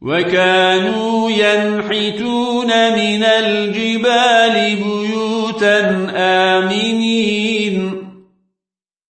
وكانوا ينحتون من الجبال بيوتا آمنين.